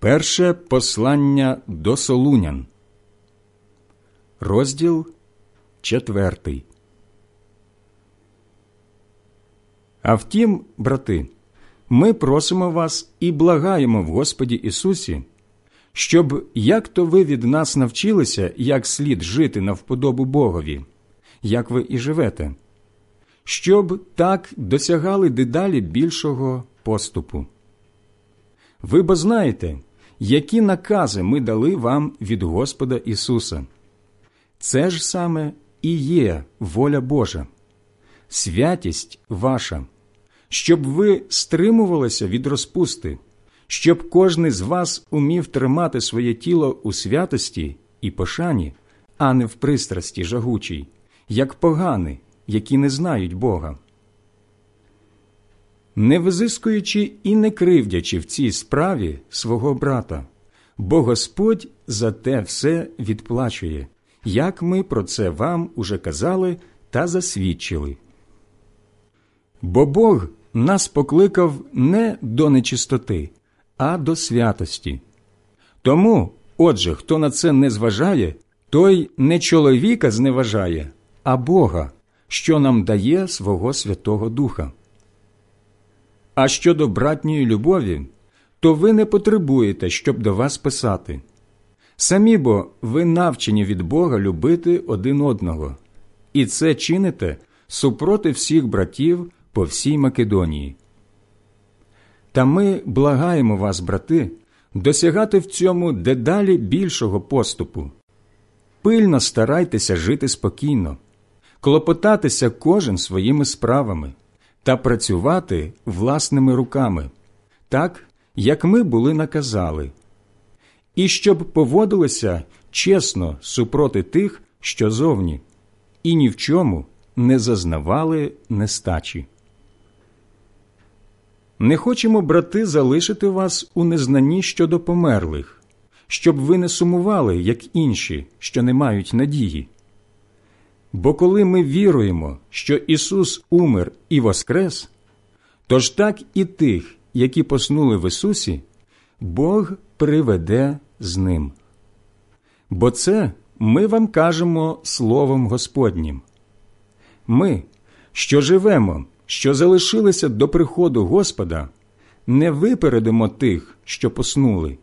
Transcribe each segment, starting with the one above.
Перше послання до Солунян, розділ четвертий. А втім, брати, ми просимо вас і благаємо в Господі Ісусі, щоб як то ви від нас навчилися, як слід жити на вподобу Богові, як ви і живете, щоб так досягали дедалі більшого поступу. Ви бо знаєте, які накази ми дали вам від Господа Ісуса. Це ж саме і є воля Божа, святість ваша, щоб ви стримувалися від розпусти, щоб кожний з вас умів тримати своє тіло у святості і пошані, а не в пристрасті жагучій, як погани, які не знають Бога. Не визискуючи і не кривдячи в цій справі свого брата, бо Господь за те все відплачує, як ми про це вам уже казали та засвідчили. Бо Бог нас покликав не до нечистоти, а до святості. Тому, отже, хто на це не зважає, той не чоловіка зневажає, а Бога, що нам дає свого Святого Духа. А щодо братньої любові, то ви не потребуєте, щоб до вас писати. Самі бо ви навчені від Бога любити один одного, і це чините супроти всіх братів по всій Македонії. Та ми благаємо вас, брати, досягати в цьому дедалі більшого поступу. Пильно старайтеся жити спокійно, клопотатися кожен своїми справами та працювати власними руками, так, як ми були наказали, і щоб поводилися чесно супроти тих, що зовні, і ні в чому не зазнавали нестачі. Не хочемо, брати, залишити вас у незнанні щодо померлих, щоб ви не сумували, як інші, що не мають надії. Бо коли ми віруємо, що Ісус умер і воскрес, то ж так і тих, які поснули в Ісусі, Бог приведе з ним. Бо це ми вам кажемо Словом Господнім. Ми, що живемо, що залишилися до приходу Господа, не випередимо тих, що поснули.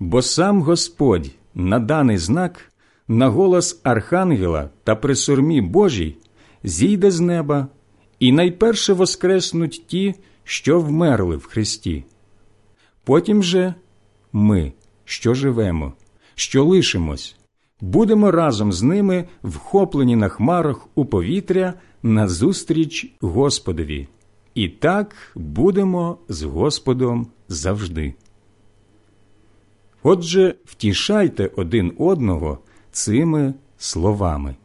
Бо сам Господь на даний знак на голос Архангела та при сурмі Божій зійде з неба, і найперше воскреснуть ті, що вмерли в Христі. Потім же ми, що живемо, що лишимось, будемо разом з ними вхоплені на хмарах у повітря назустріч Господові, і так будемо з Господом завжди. Отже, втішайте один одного цими словами.